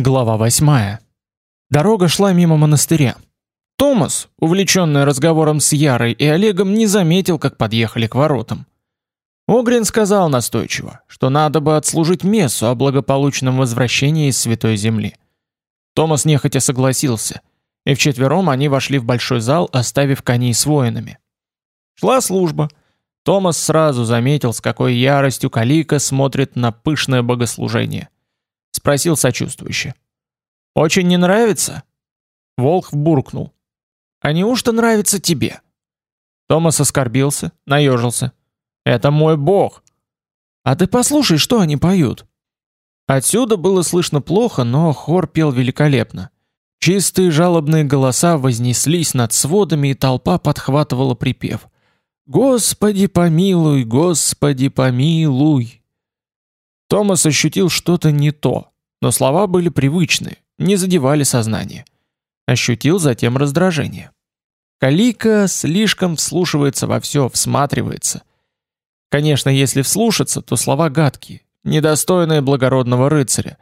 Глава 8. Дорога шла мимо монастыря. Томас, увлеченный разговором с Ярой и Олегом, не заметил, как подъехали к воротам. Огрин сказал настойчиво, что надо бы отслужить мессу о благополучном возвращении из Святой Земли. Томас нехотя согласился, и вчетвером они вошли в большой зал, оставив коней с воинами. Шла служба. Томас сразу заметил, с какой яростью Калика смотрит на пышное богослужение – спросил сочувствующе. Очень не нравится? Волх буркнул. А неужто нравится тебе? Томас оскорбился, наежился. Это мой бог. А ты послушай, что они поют. Отсюда было слышно плохо, но хор пел великолепно. Чистые жалобные голоса вознеслись над сводами, и толпа подхватывала припев. Господи помилуй, Господи помилуй. Томас ощутил что-то не то, но слова были привычные, не задевали сознание. Ощутил затем раздражение. Калика слишком вслушивается во все, всматривается. Конечно, если вслушаться, то слова гадкие, недостойные благородного рыцаря.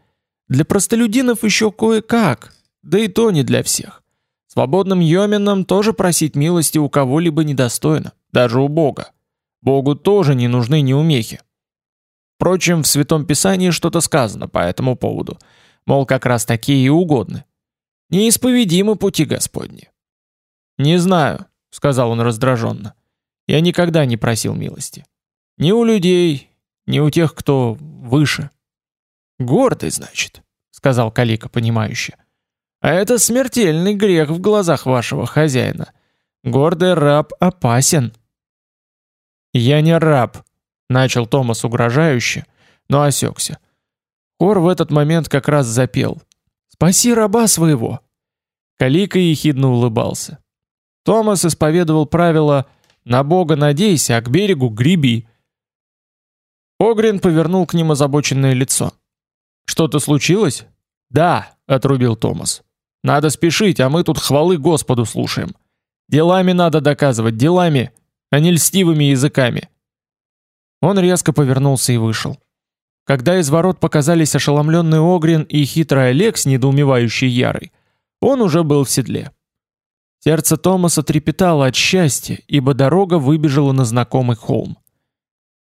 Для простолюдинов еще кое-как, да и то не для всех. Свободным йоминам тоже просить милости у кого-либо недостойно, даже у Бога. Богу тоже не нужны неумехи. Впрочем, в Святом Писании что-то сказано по этому поводу. Мол, как раз такие и угодны. Неисповедимы пути Господни. «Не знаю», — сказал он раздраженно. «Я никогда не просил милости. Ни у людей, ни у тех, кто выше». «Гордый, значит», — сказал Калика понимающе. «А это смертельный грех в глазах вашего хозяина. Гордый раб опасен». «Я не раб», Начал Томас угрожающе, но осекся. Хор в этот момент как раз запел. «Спаси раба своего!» Калика ехидно улыбался. Томас исповедовал правило «На Бога надейся, а к берегу греби». Огрин повернул к ним озабоченное лицо. «Что-то случилось?» «Да», — отрубил Томас. «Надо спешить, а мы тут хвалы Господу слушаем. Делами надо доказывать, делами, а не льстивыми языками». Он резко повернулся и вышел. Когда из ворот показались ошеломленный Огрин и хитрый Олег с недоумевающей Ярой, он уже был в седле. Сердце Томаса трепетало от счастья, ибо дорога выбежала на знакомый холм.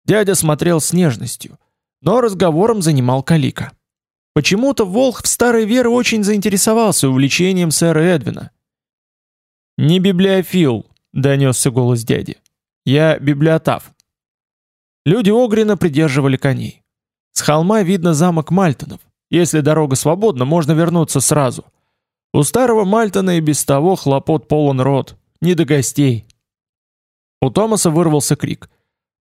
Дядя смотрел с нежностью, но разговором занимал Калика. Почему-то Волх в старой вере очень заинтересовался увлечением сэра Эдвина. «Не библиофил», — донесся голос дяди. «Я библиотаф». Люди Огрина придерживали коней. С холма видно замок Мальтонов. Если дорога свободна, можно вернуться сразу. У старого Мальтона и без того хлопот полон рот, не до гостей. У Томаса вырвался крик.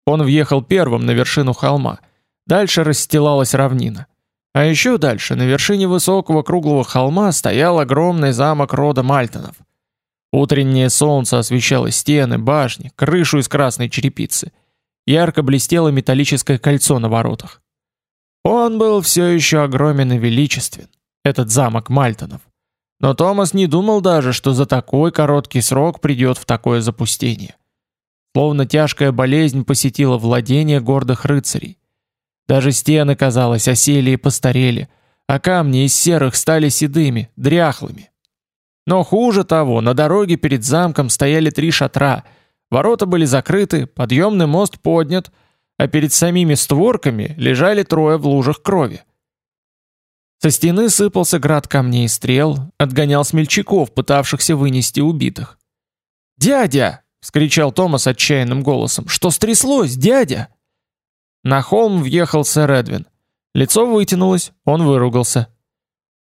Он въехал первым на вершину холма. Дальше расстилалась равнина. А еще дальше, на вершине высокого круглого холма, стоял огромный замок рода Мальтонов. Утреннее солнце освещало стены, башни, крышу из красной черепицы. Ярко блестело металлическое кольцо на воротах. Он был все еще огромен и величествен, этот замок Мальтонов. Но Томас не думал даже, что за такой короткий срок придет в такое запустение. Словно тяжкая болезнь посетила владение гордых рыцарей. Даже стены, казалось, осели и постарели, а камни из серых стали седыми, дряхлыми. Но хуже того, на дороге перед замком стояли три шатра — Ворота были закрыты, подъемный мост поднят, а перед самими створками лежали трое в лужах крови. Со стены сыпался град камней и стрел, отгонял смельчаков, пытавшихся вынести убитых. «Дядя!» — вскричал Томас отчаянным голосом. «Что стряслось, дядя?» На холм въехал сэр Эдвин. Лицо вытянулось, он выругался.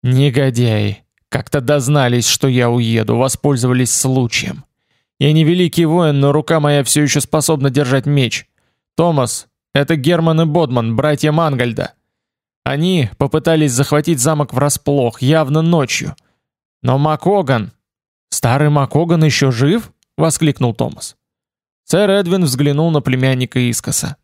«Негодяи! Как-то дознались, что я уеду, воспользовались случаем. Я не великий воин, но рука моя все еще способна держать меч. Томас, это Герман и Бодман, братья Мангальда. Они попытались захватить замок врасплох, явно ночью. Но Макоган... Старый Макоган еще жив? Воскликнул Томас. Сэр Эдвин взглянул на племянника искоса.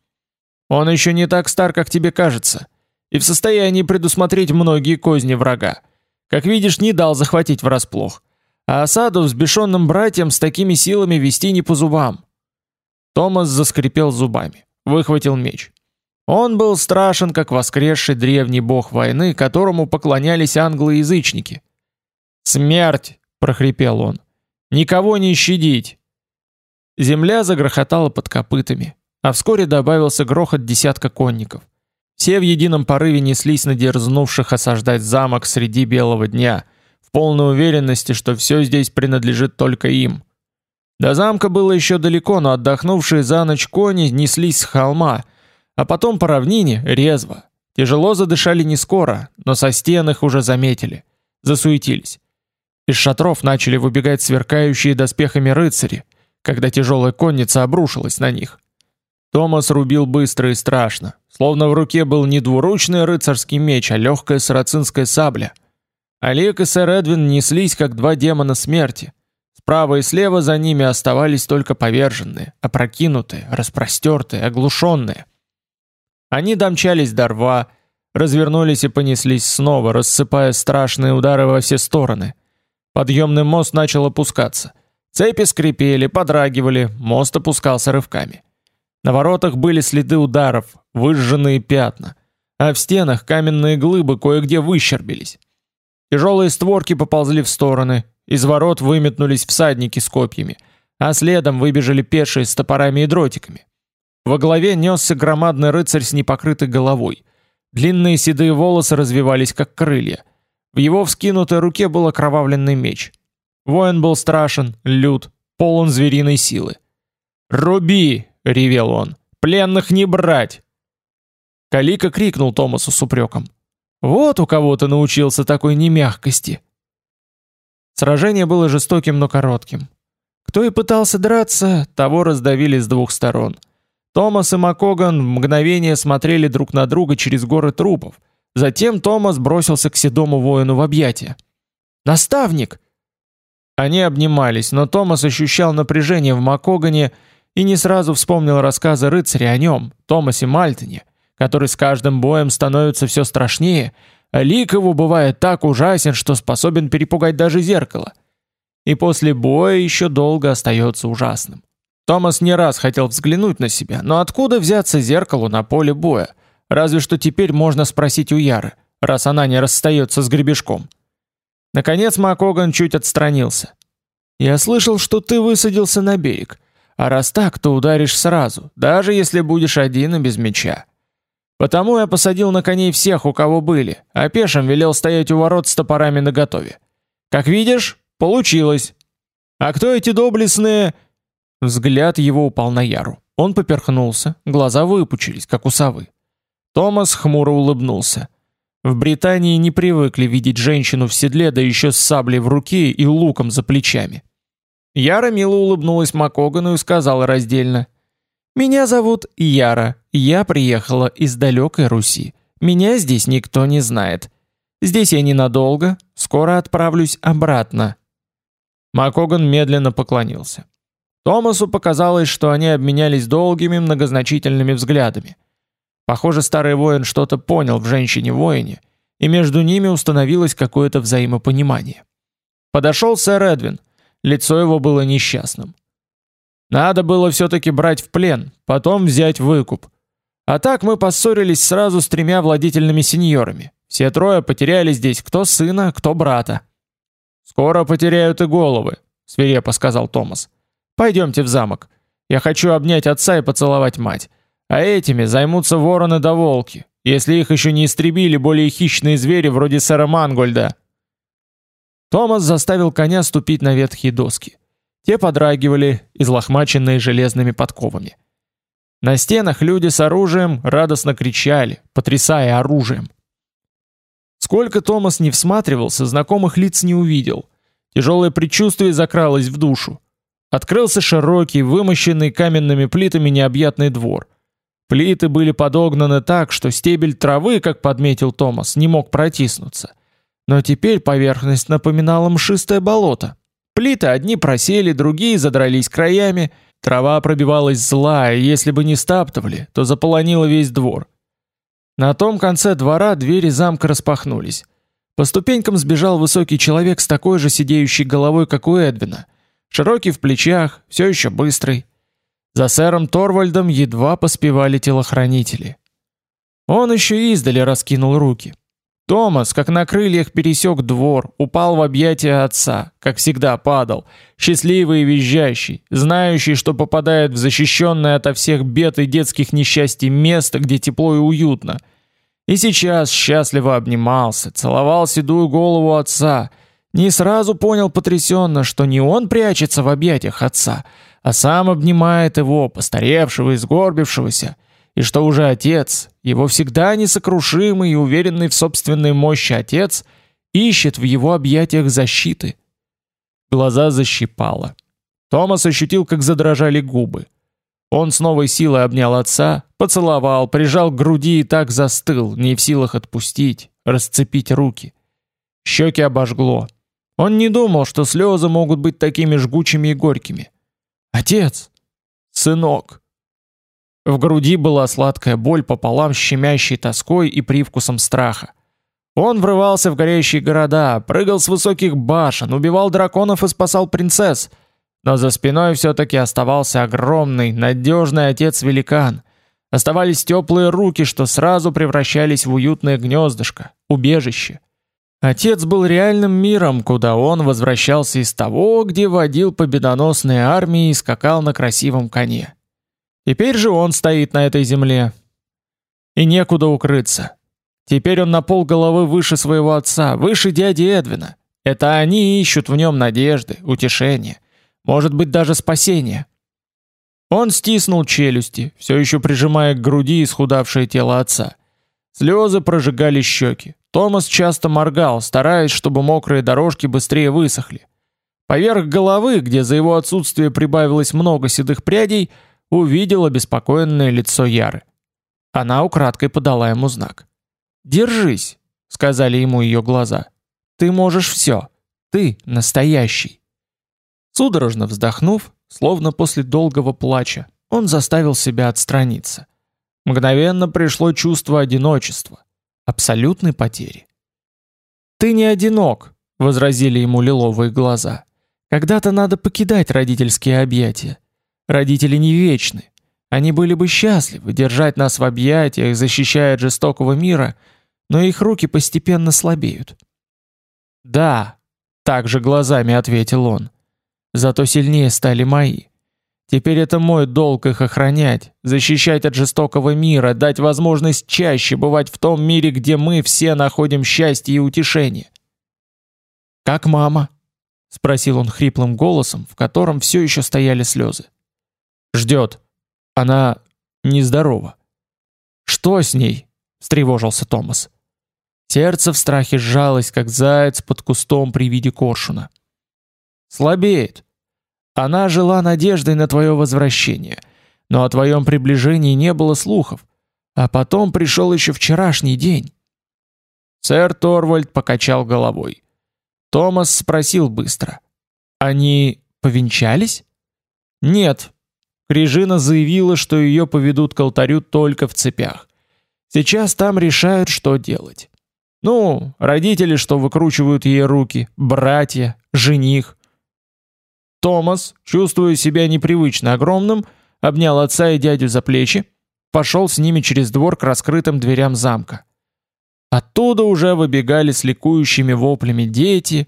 Он еще не так стар, как тебе кажется, и в состоянии предусмотреть многие козни врага. Как видишь, не дал захватить врасплох. А осаду взбешенным братьям с такими силами вести не по зубам. Томас заскрипел зубами, выхватил меч. Он был страшен, как воскресший древний бог войны, которому поклонялись англоязычники. «Смерть!» — прохрипел он. «Никого не щадить!» Земля загрохотала под копытами, а вскоре добавился грохот десятка конников. Все в едином порыве неслись на дерзнувших осаждать замок среди белого дня, полной уверенности, что все здесь принадлежит только им. До замка было еще далеко, но отдохнувшие за ночь кони неслись с холма — а потом по равнине, резво. Тяжело задышали не скоро, но со стен их уже заметили. Засуетились. Из шатров начали выбегать сверкающие доспехами рыцари, когда тяжелая конница обрушилась на них. Томас рубил быстро и страшно, словно в руке был не двуручный рыцарский меч, а легкая сарацинская сабля. Олег и сэр Эдвин неслись, как два демона смерти. Справа и слева за ними оставались только поверженные, опрокинутые, распростертые, оглушенные. Они домчались до рва, развернулись и понеслись снова, рассыпая страшные удары во все стороны. Подъемный мост начал опускаться. Цепи скрипели, подрагивали, мост опускался рывками. На воротах были следы ударов, выжженные пятна, а в стенах каменные глыбы кое-где выщербились. Тяжелые створки поползли в стороны, из ворот выметнулись всадники с копьями, а следом выбежали пешие с топорами и дротиками. Во главе несся громадный рыцарь с непокрытой головой. Длинные седые волосы развивались как крылья. В его вскинутой руке был окровавленный меч. Воин был страшен, лют, полон звериной силы. "Руби!" ревел он. "Пленных не брать!" Калика крикнул Томасу с упреком. "Вот у кого ты научился такой немягкости!" Сражение было жестоким, но коротким. Кто и пытался драться, того раздавили с двух сторон. Томас и Макоган мгновение смотрели друг на друга через горы трупов. Затем Томас бросился к седому воину в объятия. «Наставник!» Они обнимались, но Томас ощущал напряжение в Макогане и не сразу вспомнил рассказы рыцаря о нем, Томасе Мальтоне, который с каждым боем становится все страшнее, а лик его бывает так ужасен, что способен перепугать даже зеркало. И после боя еще долго остается ужасным. Томас не раз хотел взглянуть на себя, но откуда взяться зеркалу на поле боя? Разве что теперь можно спросить у Яры, раз она не расстается с гребешком. Наконец Макоган чуть отстранился. «Я слышал, что ты высадился на берег. А раз так, то ударишь сразу, даже если будешь один и без меча. Потому я посадил на коней всех, у кого были, а пешим велел стоять у ворот с топорами наготове. Как видишь, получилось. А кто эти доблестные...» Взгляд его упал на Яру. Он поперхнулся, глаза выпучились, как у совы. Томас хмуро улыбнулся. В Британии не привыкли видеть женщину в седле, да еще с саблей в руке и луком за плечами. Яра мило улыбнулась Макогану и сказала раздельно: "Меня зовут Яра. Я приехала из далекой Руси. Меня здесь никто не знает. Здесь я ненадолго, скоро отправлюсь обратно". Макоган медленно поклонился. Томасу показалось, что они обменялись долгими многозначительными взглядами. Похоже, старый воин что-то понял в женщине-воине, и между ними установилось какое-то взаимопонимание. Подошел сэр Эдвин. Лицо его было несчастным. Надо было все-таки брать в плен, потом взять выкуп. А так мы поссорились сразу с тремя владительными сеньорами. Все трое потеряли здесь кто сына, кто брата. Скоро потеряют и головы, свирепо сказал Томас. Пойдемте в замок. Я хочу обнять отца и поцеловать мать. А этими займутся вороны да волки, если их еще не истребили более хищные звери вроде сэра Мангольда. Томас заставил коня ступить на ветхие доски. Те подрагивали, излохмаченные железными подковами. На стенах люди с оружием радостно кричали, потрясая оружием. Сколько Томас не всматривался, знакомых лиц не увидел. Тяжелое предчувствие закралось в душу. Открылся широкий, вымощенный каменными плитами необъятный двор. Плиты были подогнаны так, что стебель травы, как подметил Томас, не мог протиснуться. Но теперь поверхность напоминала мшистое болото. Плиты одни просели, другие задрались краями, трава пробивалась злая, если бы не стаптывали, то заполонила весь двор. На том конце двора двери замка распахнулись. По ступенькам сбежал высокий человек с такой же сидеющей головой, как у Эдвина — Широкий в плечах, все еще быстрый. За сэром Торвальдом едва поспевали телохранители. Он еще издали раскинул руки. Томас, как на крыльях пересек двор, упал в объятия отца, как всегда падал, счастливый и визжащий, знающий, что попадает в защищенное ото всех бед и детских несчастий место, где тепло и уютно. И сейчас счастливо обнимался, целовал седую голову отца, не сразу понял потрясенно, что не он прячется в объятиях отца, а сам обнимает его, постаревшего и сгорбившегося, и что уже отец, его всегда несокрушимый и уверенный в собственной мощи отец, ищет в его объятиях защиты. Глаза защипало. Томас ощутил, как задрожали губы. Он с новой силой обнял отца, поцеловал, прижал к груди и так застыл, не в силах отпустить, расцепить руки. Щеки обожгло. Он не думал, что слезы могут быть такими жгучими и горькими. Отец, сынок, в груди была сладкая боль пополам с щемящей тоской и привкусом страха. Он врывался в горящие города, прыгал с высоких башен, убивал драконов и спасал принцесс, но за спиной все таки оставался огромный, надежный отец-великан. Оставались теплые руки, что сразу превращались в уютное гнездышко, убежище. Отец был реальным миром, куда он возвращался из того, где водил победоносные армии и скакал на красивом коне. Теперь же он стоит на этой земле. И некуда укрыться. Теперь он на пол головы выше своего отца, выше дяди Эдвина. Это они ищут в нем надежды, утешения, может быть даже спасения. Он стиснул челюсти, все еще прижимая к груди исхудавшее тело отца. Слезы прожигали щеки. Томас часто моргал, стараясь, чтобы мокрые дорожки быстрее высохли. Поверх головы, где за его отсутствие прибавилось много седых прядей, увидел обеспокоенное лицо Яры. Она украдкой подала ему знак. "Держись", сказали ему ее глаза. "Ты можешь все. Ты настоящий". Судорожно вздохнув, словно после долгого плача, он заставил себя отстраниться. Мгновенно пришло чувство одиночества, абсолютной потери. "Ты не одинок", возразили ему лиловые глаза. "Когда-то надо покидать родительские объятия. Родители не вечны. Они были бы счастливы держать нас в объятиях, защищая от жестокого мира, но их руки постепенно слабеют. Да, также глазами ответил он. Зато сильнее стали мои. Теперь это мой долг их охранять, защищать от жестокого мира, дать возможность чаще бывать в том мире, где мы все находим счастье и утешение. Как мама? спросил он хриплым голосом, в котором все еще стояли слезы. Ждет. Она нездорова. Что с ней? встревожился Томас. Сердце в страхе сжалось, как заяц под кустом при виде коршуна. Слабеет. Она жила надеждой на твое возвращение, но о твоем приближении не было слухов. А потом пришел еще вчерашний день. Сэр Торвальд покачал головой. Томас спросил быстро: "Они повенчались?" "Нет", Крижина заявила, что ее поведут к алтарю только в цепях. Сейчас там решают, что делать. Ну, родители, что выкручивают ей руки, братья, жених. Томас, чувствуя себя непривычно огромным, обнял отца и дядю за плечи, пошел с ними через двор к раскрытым дверям замка. Оттуда уже выбегали с ликующими воплями дети,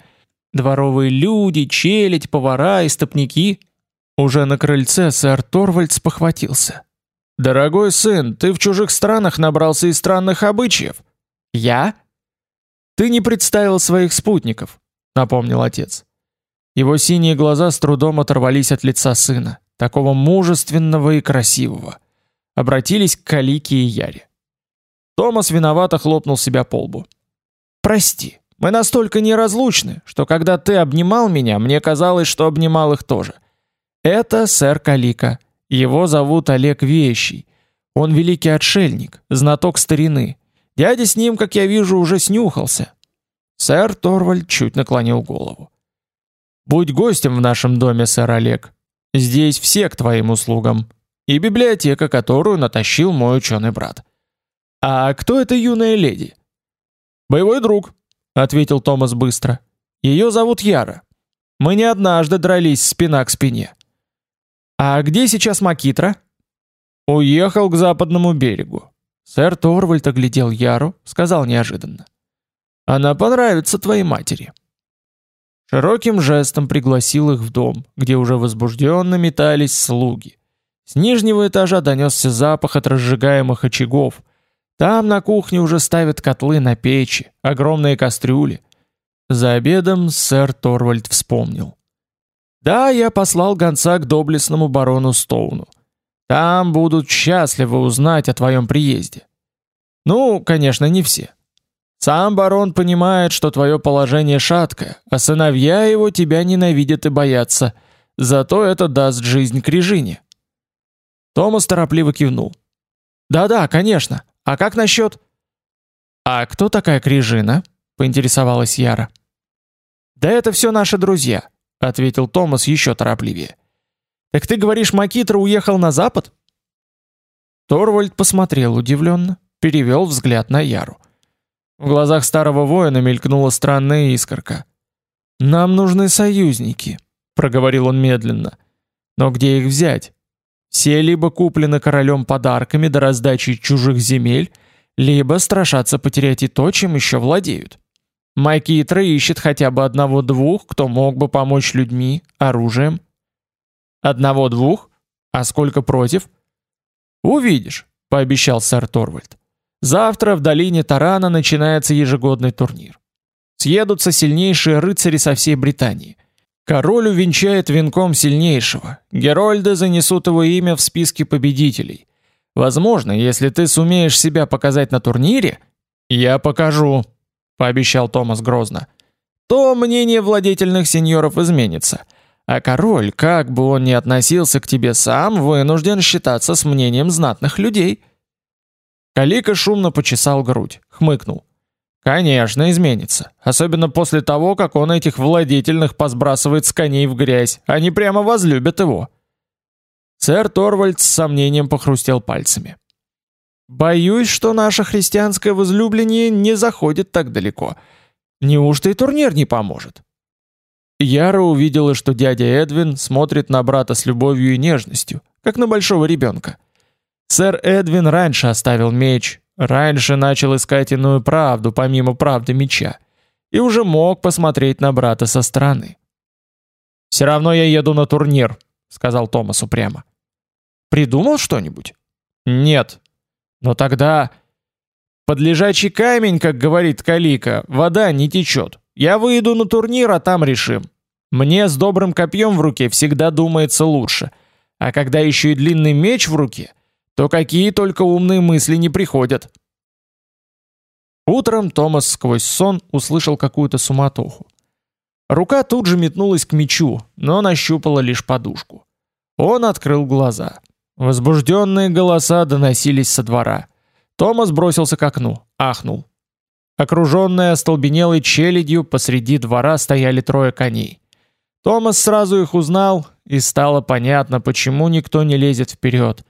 дворовые люди, челядь, повара и стопники. Уже на крыльце сэр Торвальд похватился. Дорогой сын, ты в чужих странах набрался из странных обычаев. Я? Ты не представил своих спутников, напомнил отец. Его синие глаза с трудом оторвались от лица сына, такого мужественного и красивого. Обратились к Калике и Яре. Томас виновато хлопнул себя по лбу. Прости, мы настолько неразлучны, что когда ты обнимал меня, мне казалось, что обнимал их тоже. Это сэр Калика. Его зовут Олег Вещий. Он великий отшельник, знаток старины. Дядя с ним, как я вижу, уже снюхался. Сэр Торвальд чуть наклонил голову. Будь гостем в нашем доме, сэр Олег. Здесь все к твоим услугам. И библиотека, которую натащил мой ученый брат. А кто эта юная леди? Боевой друг, ответил Томас быстро. Ее зовут Яра. Мы не однажды дрались спина к спине. А где сейчас Макитра? Уехал к западному берегу. Сэр Торвальд оглядел Яру, сказал неожиданно. «Она понравится твоей матери». Широким жестом пригласил их в дом, где уже возбужденно метались слуги. С нижнего этажа донесся запах от разжигаемых очагов. Там на кухне уже ставят котлы на печи, огромные кастрюли. За обедом сэр Торвальд вспомнил. «Да, я послал гонца к доблестному барону Стоуну. Там будут счастливы узнать о твоем приезде. Ну, конечно, не все. Сам барон понимает, что твое положение шаткое, а сыновья его тебя ненавидят и боятся. Зато это даст жизнь к Режине. Томас торопливо кивнул. Да-да, конечно. А как насчет? А кто такая Крижина? поинтересовалась Яра. Да это все наши друзья, ответил Томас еще торопливее. Так ты говоришь, Макитра уехал на запад? Торвальд посмотрел удивленно, перевел взгляд на Яру. В глазах старого воина мелькнула странная искорка. Нам нужны союзники, проговорил он медленно. Но где их взять? Все либо куплены королем подарками до раздачи чужих земель, либо страшатся потерять и то, чем еще владеют. Майкитра ищет хотя бы одного-двух, кто мог бы помочь людьми, оружием. Одного-двух? А сколько против? Увидишь, пообещал сэр Торвальд. Завтра в долине Тарана начинается ежегодный турнир. Съедутся сильнейшие рыцари со всей Британии. Король увенчает венком сильнейшего. Герольды занесут его имя в списки победителей. Возможно, если ты сумеешь себя показать на турнире, я покажу, пообещал Томас грозно. То мнение владетельных сеньоров изменится. А король, как бы он ни относился к тебе сам, вынужден считаться с мнением знатных людей. Калика шумно почесал грудь, хмыкнул. Конечно, изменится, особенно после того, как он этих владетельных посбрасывает с коней в грязь. Они прямо возлюбят его. Сэр Торвальд с сомнением похрустел пальцами. Боюсь, что наше христианское возлюбление не заходит так далеко. Неужто и турнир не поможет? Яра увидела, что дядя Эдвин смотрит на брата с любовью и нежностью, как на большого ребенка. Сэр Эдвин раньше оставил меч, раньше начал искать иную правду, помимо правды меча, и уже мог посмотреть на брата со стороны. «Все равно я еду на турнир», — сказал Томас упрямо. «Придумал что-нибудь?» «Нет». «Но тогда...» «Под лежачий камень, как говорит Калика, вода не течет. Я выйду на турнир, а там решим. Мне с добрым копьем в руке всегда думается лучше. А когда еще и длинный меч в руке, то какие только умные мысли не приходят. Утром Томас сквозь сон услышал какую-то суматоху. Рука тут же метнулась к мечу, но нащупала лишь подушку. Он открыл глаза. Возбужденные голоса доносились со двора. Томас бросился к окну, ахнул. Окруженные остолбенелой челядью посреди двора стояли трое коней. Томас сразу их узнал, и стало понятно, почему никто не лезет вперед.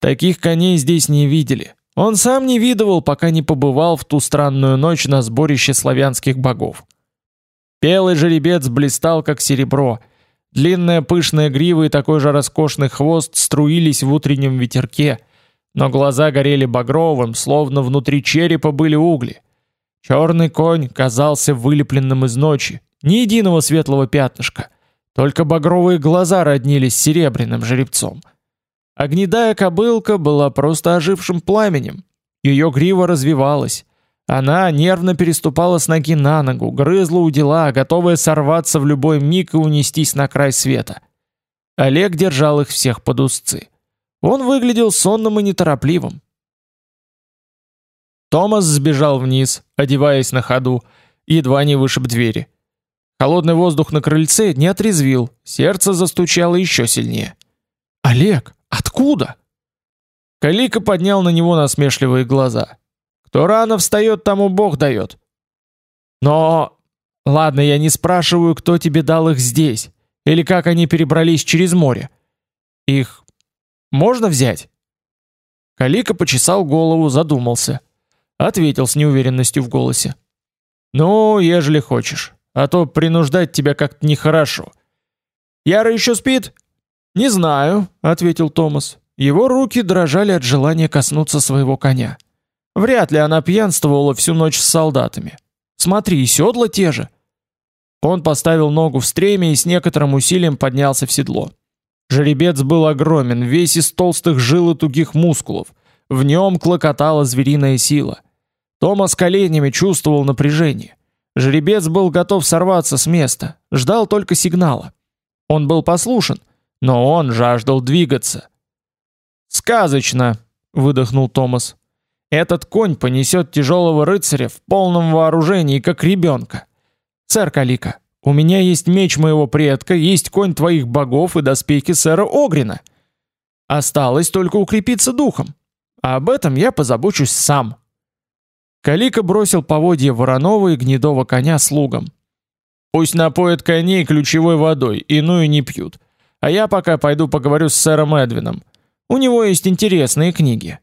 Таких коней здесь не видели. Он сам не видывал, пока не побывал в ту странную ночь на сборище славянских богов. Белый жеребец блистал как серебро. Длинная пышная грива и такой же роскошный хвост струились в утреннем ветерке, но глаза горели багровым, словно внутри черепа были угли. Черный конь казался вылепленным из ночи, ни единого светлого пятнышка, только багровые глаза роднились с серебряным жеребцом. Огнедая кобылка была просто ожившим пламенем. Ее грива развивалась. Она нервно переступала с ноги на ногу, грызла у дела, готовая сорваться в любой миг и унестись на край света. Олег держал их всех под узцы. Он выглядел сонным и неторопливым. Томас сбежал вниз, одеваясь на ходу, едва не вышиб двери. Холодный воздух на крыльце не отрезвил, сердце застучало еще сильнее. «Олег, Откуда? Калика поднял на него насмешливые глаза. Кто рано встает, тому Бог дает. Но... Ладно, я не спрашиваю, кто тебе дал их здесь, или как они перебрались через море. Их можно взять? Калика почесал голову, задумался. Ответил с неуверенностью в голосе. Ну, ежели хочешь, а то принуждать тебя как-то нехорошо. Яра еще спит? «Не знаю», — ответил Томас. Его руки дрожали от желания коснуться своего коня. Вряд ли она пьянствовала всю ночь с солдатами. Смотри, и седла те же. Он поставил ногу в стремя и с некоторым усилием поднялся в седло. Жеребец был огромен, весь из толстых жил и тугих мускулов. В нем клокотала звериная сила. Томас коленями чувствовал напряжение. Жеребец был готов сорваться с места, ждал только сигнала. Он был послушен, но он жаждал двигаться. «Сказочно!» — выдохнул Томас. «Этот конь понесет тяжелого рыцаря в полном вооружении, как ребенка. Сэр Калика, у меня есть меч моего предка, есть конь твоих богов и доспехи сэра Огрина. Осталось только укрепиться духом. А об этом я позабочусь сам». Калика бросил поводья вороного и гнедого коня слугам. «Пусть напоят коней ключевой водой, иную не пьют. А я пока пойду поговорю с сэром Эдвином. У него есть интересные книги.